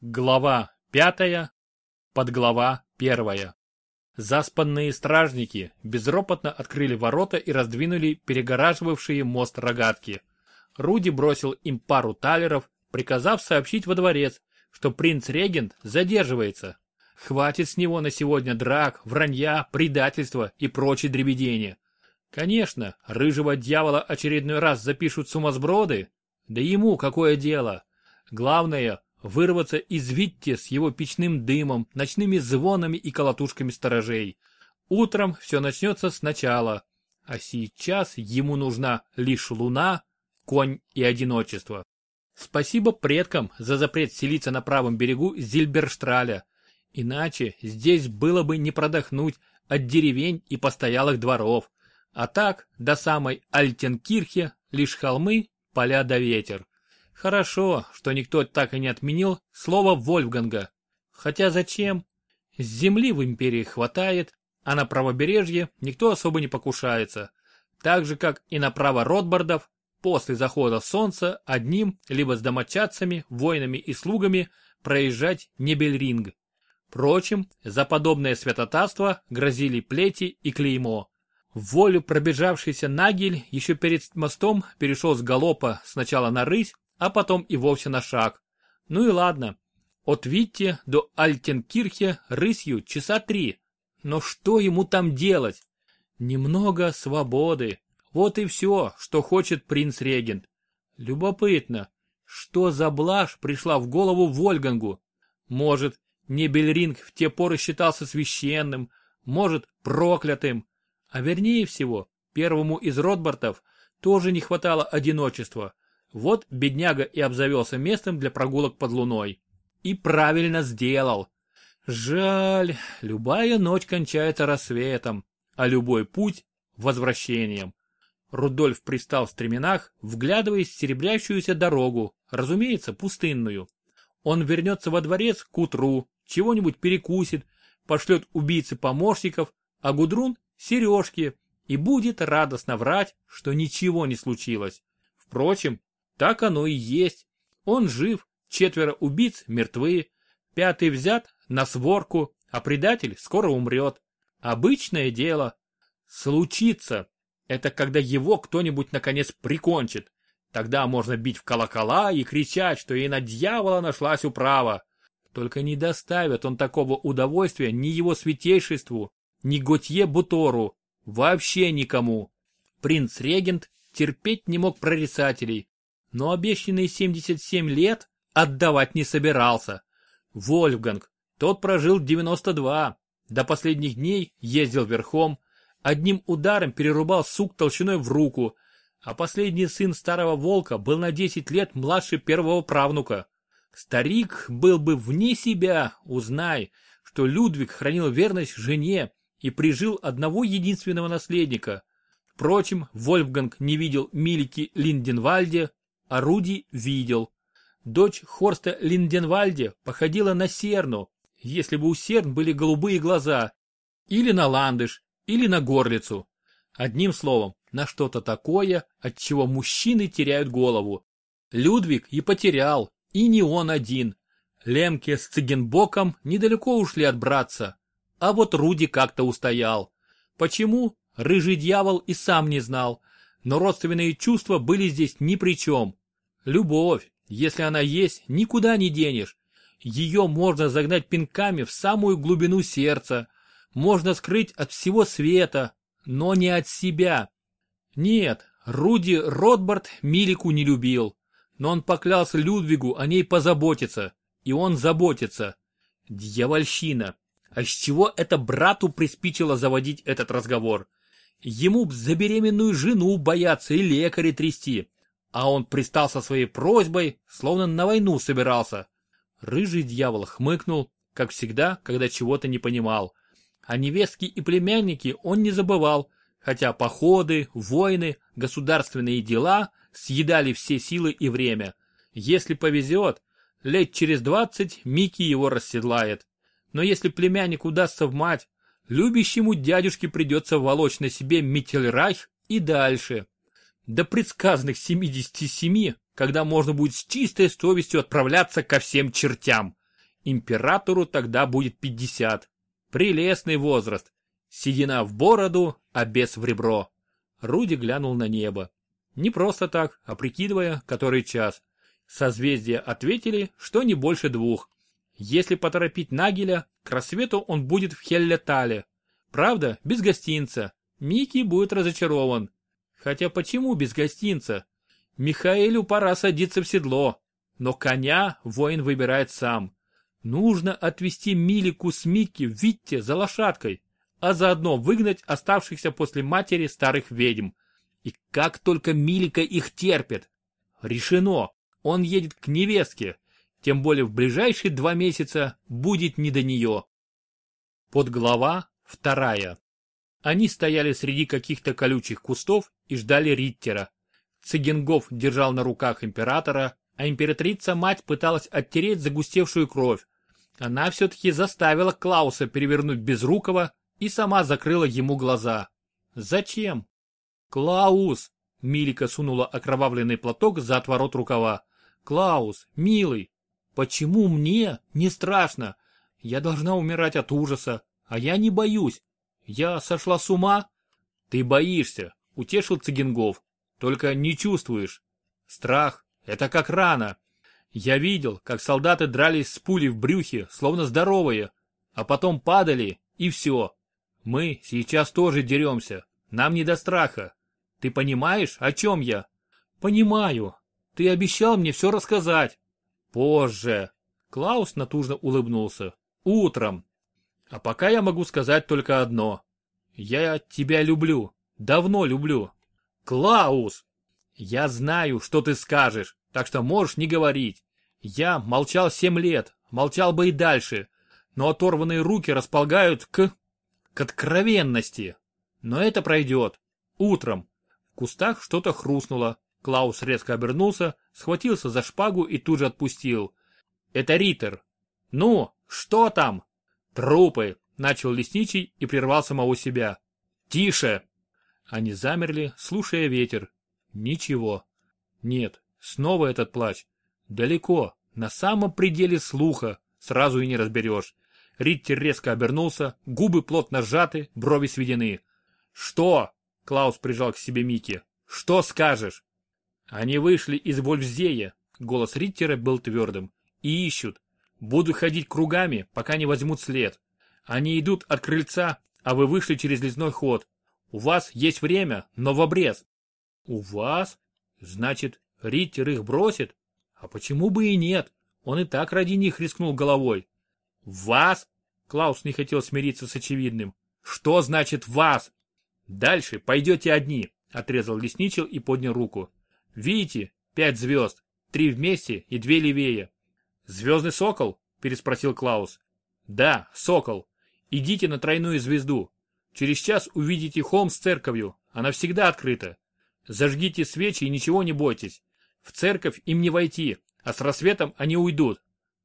Глава пятая, подглава первая. Заспанные стражники безропотно открыли ворота и раздвинули перегораживавшие мост рогатки. Руди бросил им пару талеров, приказав сообщить во дворец, что принц-регент задерживается. Хватит с него на сегодня драк, вранья, предательства и прочей дребедения. Конечно, рыжего дьявола очередной раз запишут сумасброды, да ему какое дело. Главное, вырваться из Витте с его печным дымом, ночными звонами и колотушками сторожей. Утром все начнется сначала, а сейчас ему нужна лишь луна, конь и одиночество. Спасибо предкам за запрет селиться на правом берегу Зильберштраля. Иначе здесь было бы не продохнуть от деревень и постоялых дворов. А так, до самой Альтенкирхе лишь холмы, поля да ветер. Хорошо, что никто так и не отменил слово Вольфганга. Хотя зачем? Земли в империи хватает, а на правобережье никто особо не покушается. Так же, как и на право Ротбардов, после захода солнца одним, либо с домочадцами, воинами и слугами проезжать не Бельринг. Впрочем, за подобное святотатство грозили плети и клеймо. В волю пробежавшийся Нагель еще перед мостом перешел с галопа сначала на рысь, а потом и вовсе на шаг. Ну и ладно. От Витте до Альтенкирхе рысью часа три. Но что ему там делать? Немного свободы. Вот и все, что хочет принц-регент. Любопытно, что за блажь пришла в голову Вольгангу? Может, Небельринг в те поры считался священным, может, проклятым. А вернее всего, первому из Ротбартов тоже не хватало одиночества. Вот бедняга и обзавелся местом для прогулок под луной. И правильно сделал. Жаль, любая ночь кончается рассветом, а любой путь — возвращением. Рудольф пристал в стременах, вглядываясь в серебрящуюся дорогу, разумеется, пустынную. Он вернется во дворец к утру, чего-нибудь перекусит, пошлет убийцы помощников, а Гудрун — сережки, и будет радостно врать, что ничего не случилось. Впрочем, так оно и есть. Он жив, четверо убийц мертвы, пятый взят на сворку, а предатель скоро умрет. Обычное дело. Случится. Это когда его кто-нибудь наконец прикончит. Тогда можно бить в колокола и кричать, что и на дьявола нашлась управа. Только не доставит он такого удовольствия ни его святейшеству, ни Готье Бутору, вообще никому. Принц-регент терпеть не мог прорицателей, но обещанные 77 лет отдавать не собирался. Вольфганг, тот прожил 92, до последних дней ездил верхом, одним ударом перерубал сук толщиной в руку, а последний сын старого волка был на 10 лет младше первого правнука. Старик был бы вне себя, узнай, что Людвиг хранил верность жене и прижил одного единственного наследника. Впрочем, Вольфганг не видел Милики Линденвальде, Руди видел. Дочь Хорста Линденвальде походила на Серну, если бы у Серн были голубые глаза, или на ландыш, или на горлицу. Одним словом, на что-то такое, от чего мужчины теряют голову. Людвиг и потерял, и не он один. Лемке с Цигенбоком недалеко ушли от братца, а вот Руди как-то устоял. Почему? Рыжий дьявол и сам не знал, но родственные чувства были здесь ни при чем. Любовь, если она есть, никуда не денешь. Ее можно загнать пинками в самую глубину сердца, можно скрыть от всего света, но не от себя. Нет, Руди Ротбард Милику не любил, но он поклялся Людвигу о ней позаботиться, и он заботится. Дьявольщина. А с чего это брату приспичило заводить этот разговор? Ему б за беременную жену бояться и лекаря трясти. А он пристал со своей просьбой, словно на войну собирался. Рыжий дьявол хмыкнул, как всегда, когда чего-то не понимал. А невестки и племянники он не забывал, хотя походы, войны, государственные дела съедали все силы и время. Если повезет, лет через двадцать Микки его расседлает. Но если племянник удастся в мать, любящему дядюшке придется волочь на себе Миттельрайх и дальше. До предсказанных 77, когда можно будет с чистой совестью отправляться ко всем чертям. Императору тогда будет 50. Прелестный возраст. Седина в бороду, а без в ребро. Руди глянул на небо. Не просто так, а прикидывая, который час. Созвездия ответили, что не больше двух. Если поторопить Нагеля, к рассвету он будет в Хеллетале. Правда, без гостинца. Микки будет разочарован. Хотя почему без гостинца? Михаэлю пора садиться в седло. Но коня воин выбирает сам. Нужно отвезти Милику с Микки в Витте за лошадкой, а заодно выгнать оставшихся после матери старых ведьм. И как только Милика их терпит. Решено, он едет к невестке, тем более в ближайшие два месяца будет не до нее. Подглава вторая. Они стояли среди каких-то колючих кустов и ждали Риттера. Цигенгов держал на руках императора, а императрица-мать пыталась оттереть загустевшую кровь. Она все-таки заставила Клауса перевернуть Безрукова и сама закрыла ему глаза. Зачем? Клаус! Милика сунула окровавленный платок за отворот рукава. Клаус, милый, почему мне не страшно? Я должна умирать от ужаса, а я не боюсь. Я сошла с ума? Ты боишься, утешил Цигенгов. Только не чувствуешь. Страх это как рана. Я видел, как солдаты дрались с пулей в брюхе, словно здоровые, а потом падали, и все. Мы сейчас тоже деремся. Нам не до страха. Ты понимаешь, о чем я? Понимаю. Ты обещал мне все рассказать. Позже. Клаус натужно улыбнулся. Утром. А пока я могу сказать только одно. Я тебя люблю. Давно люблю. Клаус! Я знаю, что ты скажешь так что можешь не говорить. Я молчал семь лет, молчал бы и дальше, но оторванные руки располагают к... к откровенности. Но это пройдет. Утром. В кустах что-то хрустнуло. Клаус резко обернулся, схватился за шпагу и тут же отпустил. Это Риттер. Ну, что там? Трупы, начал лесничий и прервал самого себя. Тише! Они замерли, слушая ветер. Ничего. Нет, Снова этот плач. Далеко, на самом пределе слуха, сразу и не разберешь. Риттер резко обернулся, губы плотно сжаты, брови сведены. «Что?» — Клаус прижал к себе Микки. «Что скажешь?» «Они вышли из Вольфзея», — голос Риттера был твердым. «И ищут. Буду ходить кругами, пока не возьмут след. Они идут от крыльца, а вы вышли через лесной ход. У вас есть время, но в обрез». «У вас? Значит, Риттер их бросит? А почему бы и нет? Он и так ради них рискнул головой. Вас? Клаус не хотел смириться с очевидным. Что значит вас? Дальше пойдете одни, отрезал лесничел и поднял руку. Видите, пять звезд, три вместе и две левее. Звездный сокол? Переспросил Клаус. Да, сокол. Идите на тройную звезду. Через час увидите холм с церковью. Она всегда открыта. Зажгите свечи и ничего не бойтесь. В церковь им не войти, а с рассветом они уйдут.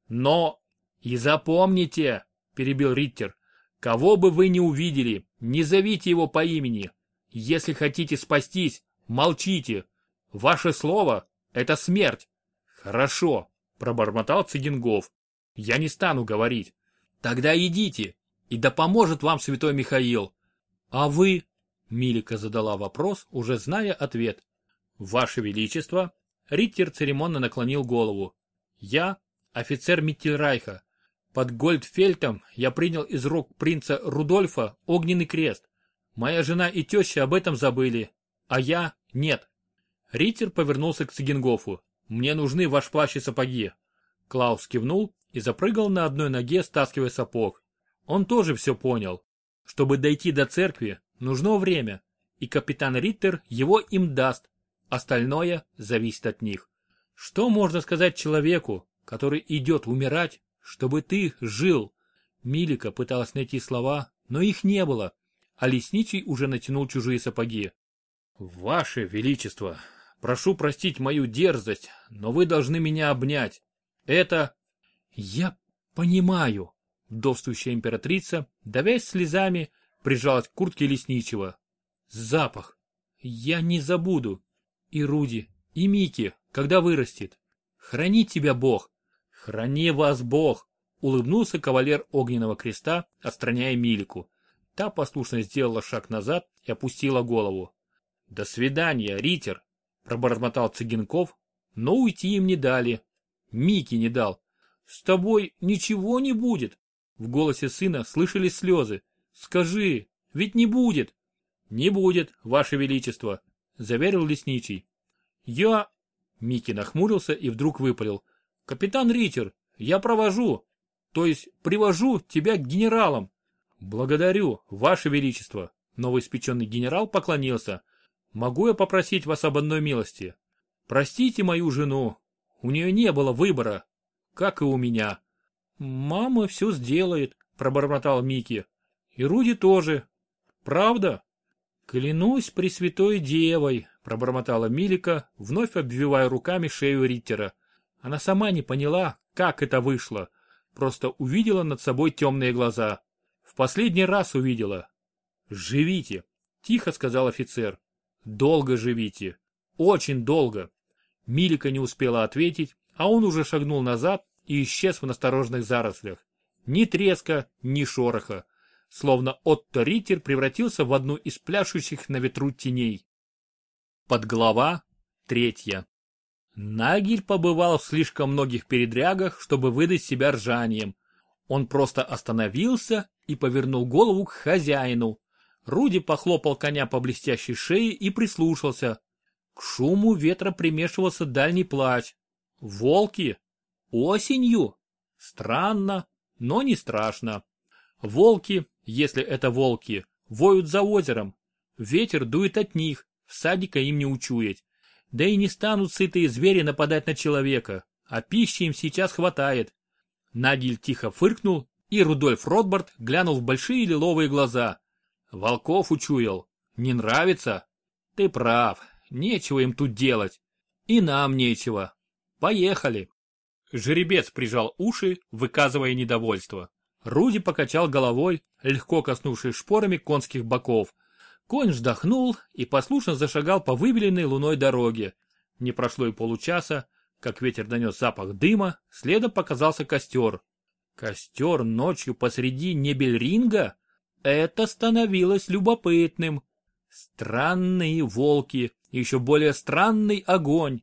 Но... И запомните, перебил Риттер, кого бы вы ни увидели, не зовите его по имени. Если хотите спастись, молчите. Ваше слово — это смерть. Хорошо, пробормотал Цигингов. Я не стану говорить. Тогда идите, и да поможет вам святой Михаил. А вы? Милика задала вопрос, уже зная ответ. Ваше Величество, Риттер церемонно наклонил голову. «Я – офицер Миттельрайха. Под Гольдфельтом я принял из рук принца Рудольфа огненный крест. Моя жена и теща об этом забыли, а я – нет». Риттер повернулся к Цигенгофу. «Мне нужны ваш плащ и сапоги». Клаус кивнул и запрыгал на одной ноге, стаскивая сапог. Он тоже все понял. Чтобы дойти до церкви, нужно время, и капитан Риттер его им даст, Остальное зависит от них. Что можно сказать человеку, который идет умирать, чтобы ты жил? Милика пыталась найти слова, но их не было, а лесничий уже натянул чужие сапоги. «Ваше Величество, прошу простить мою дерзость, но вы должны меня обнять. Это...» «Я понимаю», — вдовствующая императрица, давясь слезами, прижалась к куртке лесничего. «Запах. Я не забуду и Руди, и Мики, когда вырастет. Храни тебя Бог. Храни вас Бог. улыбнулся кавалер огненного креста, отстраняя Милику. Та послушно сделала шаг назад и опустила голову. «До свидания, Ритер!» – пробормотал Цыгенков, но уйти им не дали. Мики не дал. «С тобой ничего не будет!» В голосе сына слышались слезы. «Скажи, ведь не будет!» «Не будет, Ваше Величество!» – заверил лесничий. «Я...» – Микки нахмурился и вдруг выпалил. «Капитан Ритер, я провожу, то есть привожу тебя к генералам». «Благодарю, Ваше Величество!» Новоиспеченный генерал поклонился. «Могу я попросить вас об одной милости? Простите мою жену, у нее не было выбора, как и у меня». «Мама все сделает», – пробормотал Микки. «И Руди тоже. Правда?» «Клянусь Пресвятой Девой», – пробормотала Милика, вновь обвивая руками шею Риттера. Она сама не поняла, как это вышло, просто увидела над собой темные глаза. В последний раз увидела. «Живите», – тихо сказал офицер. «Долго живите. Очень долго». Милика не успела ответить, а он уже шагнул назад и исчез в настороженных зарослях. Ни треска, ни шороха словно Отто Риттер превратился в одну из пляшущих на ветру теней. Подглава третья. Нагель побывал в слишком многих передрягах, чтобы выдать себя ржанием. Он просто остановился и повернул голову к хозяину. Руди похлопал коня по блестящей шее и прислушался. К шуму ветра примешивался дальний плач. Волки? Осенью? Странно, но не страшно. Волки, если это волки, воют за озером. Ветер дует от них, всадника им не учуять. Да и не станут сытые звери нападать на человека, а пищи им сейчас хватает. Нагиль тихо фыркнул, и Рудольф Ротбард глянул в большие лиловые глаза. Волков учуял. Не нравится? Ты прав, нечего им тут делать. И нам нечего. Поехали. Жеребец прижал уши, выказывая недовольство. Руди покачал головой, легко коснувшись шпорами конских боков. Конь вздохнул и послушно зашагал по выбеленной луной дороге. Не прошло и получаса, как ветер донес запах дыма, следом показался костер. Костер ночью посреди небельринга? Это становилось любопытным. Странные волки, еще более странный огонь.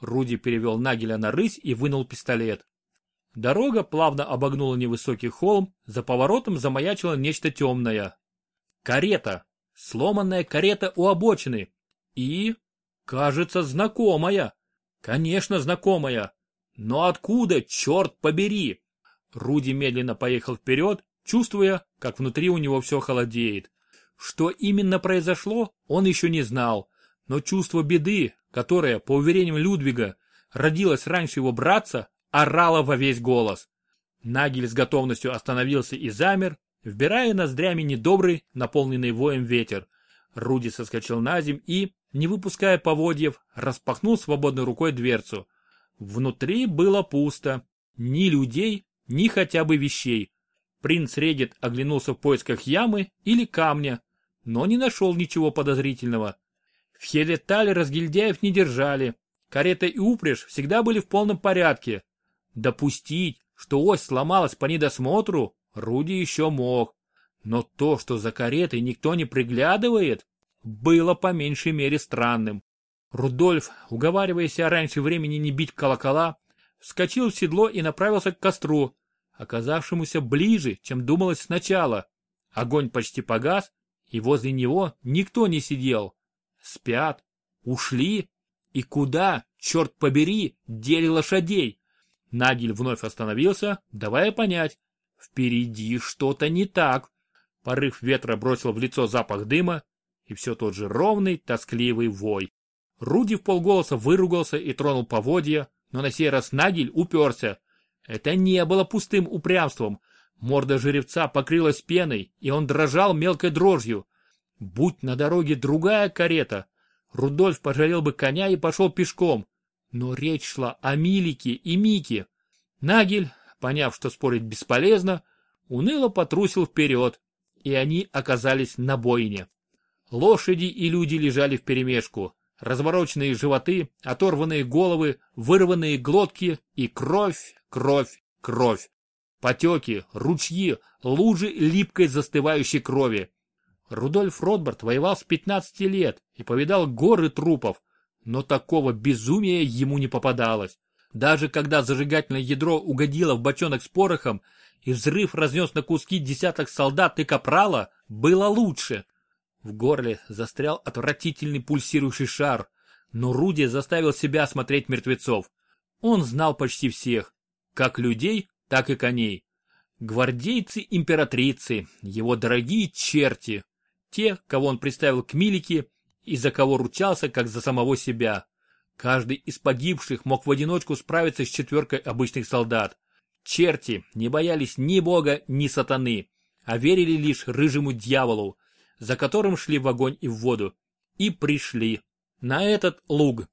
Руди перевел Нагеля на рысь и вынул пистолет. Дорога плавно обогнула невысокий холм, за поворотом замаячило нечто темное. Карета. Сломанная карета у обочины. И, кажется, знакомая. Конечно, знакомая. Но откуда, черт побери? Руди медленно поехал вперед, чувствуя, как внутри у него все холодеет. Что именно произошло, он еще не знал. Но чувство беды, которое, по уверениям Людвига, родилось раньше его братца, орала во весь голос. Нагель с готовностью остановился и замер, вбирая ноздрями недобрый, наполненный воем ветер. Руди соскочил на земь и, не выпуская поводьев, распахнул свободной рукой дверцу. Внутри было пусто. Ни людей, ни хотя бы вещей. Принц Регет оглянулся в поисках ямы или камня, но не нашел ничего подозрительного. В Хелетале разгильдяев не держали. Карета и упряжь всегда были в полном порядке, Допустить, что ось сломалась по недосмотру, Руди еще мог. Но то, что за каретой никто не приглядывает, было по меньшей мере странным. Рудольф, уговаривая себя раньше времени не бить колокола, вскочил в седло и направился к костру, оказавшемуся ближе, чем думалось сначала. Огонь почти погас, и возле него никто не сидел. Спят, ушли, и куда, черт побери, дели лошадей? Нагель вновь остановился, давая понять, впереди что-то не так. Порыв ветра бросил в лицо запах дыма и все тот же ровный, тоскливый вой. Руди в полголоса выругался и тронул поводья, но на сей раз Нагель уперся. Это не было пустым упрямством. Морда жеребца покрылась пеной, и он дрожал мелкой дрожью. Будь на дороге другая карета, Рудольф пожалел бы коня и пошел пешком. Но речь шла о Милике и Мике. Нагель, поняв, что спорить бесполезно, уныло потрусил вперед, и они оказались на бойне. Лошади и люди лежали вперемешку, развороченные животы, оторванные головы, вырванные глотки и кровь, кровь, кровь. Потеки, ручьи, лужи липкой застывающей крови. Рудольф Ротбард воевал с 15 лет и повидал горы трупов, но такого безумия ему не попадалось. Даже когда зажигательное ядро угодило в бочонок с порохом и взрыв разнес на куски десяток солдат и капрала, было лучше. В горле застрял отвратительный пульсирующий шар, но Руди заставил себя смотреть мертвецов. Он знал почти всех, как людей, так и коней. Гвардейцы императрицы, его дорогие черти, те, кого он представил к Милике и за кого ручался, как за самого себя. Каждый из погибших мог в одиночку справиться с четверкой обычных солдат. Черти не боялись ни бога, ни сатаны, а верили лишь рыжему дьяволу, за которым шли в огонь и в воду. И пришли. На этот луг.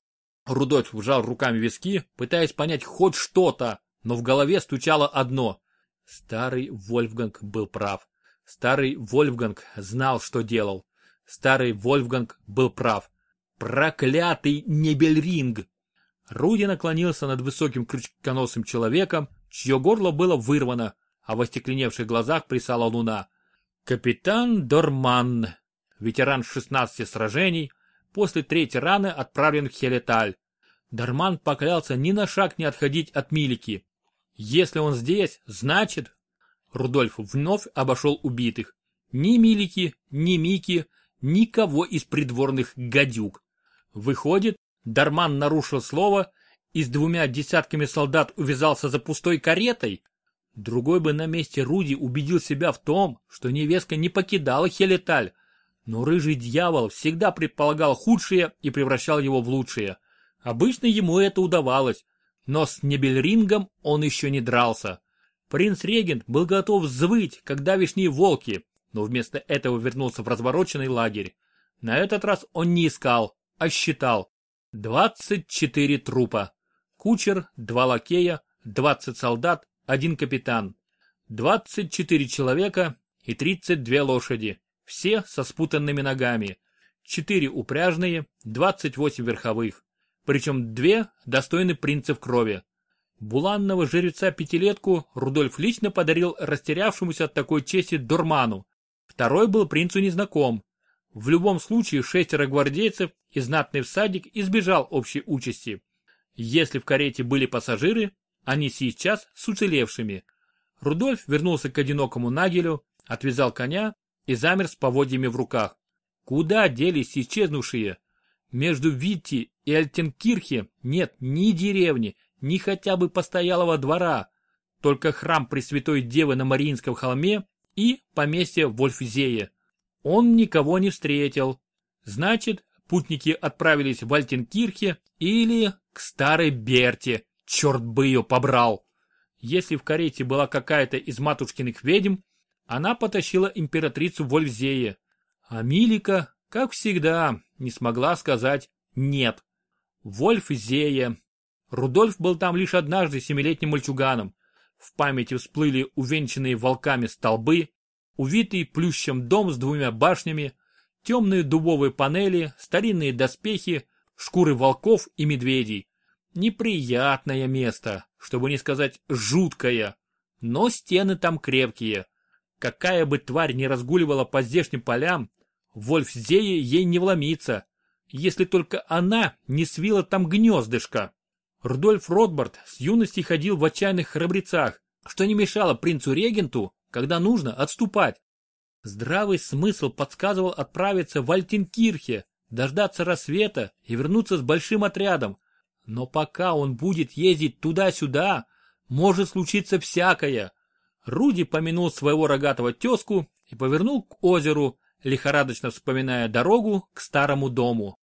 Рудольф вжал руками виски, пытаясь понять хоть что-то, но в голове стучало одно. Старый Вольфганг был прав. Старый Вольфганг знал, что делал. Старый Вольфганг был прав. Проклятый Небельринг! Руди наклонился над высоким крючконосым человеком, чье горло было вырвано, а в остекленевших глазах присала луна. Капитан Дорман, ветеран 16 сражений, после третьей раны отправлен в Хелеталь. Дорман поклялся ни на шаг не отходить от Милики. Если он здесь, значит... Рудольф вновь обошел убитых. Ни Милики, ни Мики, никого из придворных гадюк. Выходит, Дарман нарушил слово и с двумя десятками солдат увязался за пустой каретой? Другой бы на месте Руди убедил себя в том, что невестка не покидала Хелеталь, но рыжий дьявол всегда предполагал худшее и превращал его в лучшее. Обычно ему это удавалось, но с Небельрингом он еще не дрался. Принц-регент был готов взвыть, как давишние волки, но вместо этого вернулся в развороченный лагерь. На этот раз он не искал, а считал. 24 трупа. Кучер, два лакея, 20 солдат, один капитан. 24 человека и 32 лошади, все со спутанными ногами. 4 упряжные, 28 верховых причем две достойны принцев крови. Буланного жреца-пятилетку Рудольф лично подарил растерявшемуся от такой чести Дурману. Второй был принцу незнаком. В любом случае шестеро гвардейцев и знатный всадник избежал общей участи. Если в карете были пассажиры, они сейчас с уцелевшими. Рудольф вернулся к одинокому нагелю, отвязал коня и замер с поводьями в руках. Куда делись исчезнувшие? Между Витти и Альтенкирхе нет ни деревни, ни хотя бы постоялого двора, только храм Пресвятой Девы на Мариинском холме и поместье Вольфзее. Он никого не встретил. Значит, путники отправились в Альтенкирхе или к старой Берте, черт бы ее побрал. Если в карете была какая-то из матушкиных ведьм, она потащила императрицу Вольфзее. А Милика, как всегда, не смогла сказать «нет». Вольф Зея. Рудольф был там лишь однажды семилетним мальчуганом. В памяти всплыли увенчанные волками столбы, увитый плющем дом с двумя башнями, темные дубовые панели, старинные доспехи, шкуры волков и медведей. Неприятное место, чтобы не сказать жуткое, но стены там крепкие. Какая бы тварь ни разгуливала по здешним полям, Вольфзее ей не вломиться, если только она не свила там гнездышко. Рудольф Ротбард с юности ходил в отчаянных храбрецах, что не мешало принцу-регенту, когда нужно, отступать. Здравый смысл подсказывал отправиться в Альтенкирхе, дождаться рассвета и вернуться с большим отрядом. Но пока он будет ездить туда-сюда, может случиться всякое. Руди помянул своего рогатого тезку и повернул к озеру, лихорадочно вспоминая дорогу к старому дому.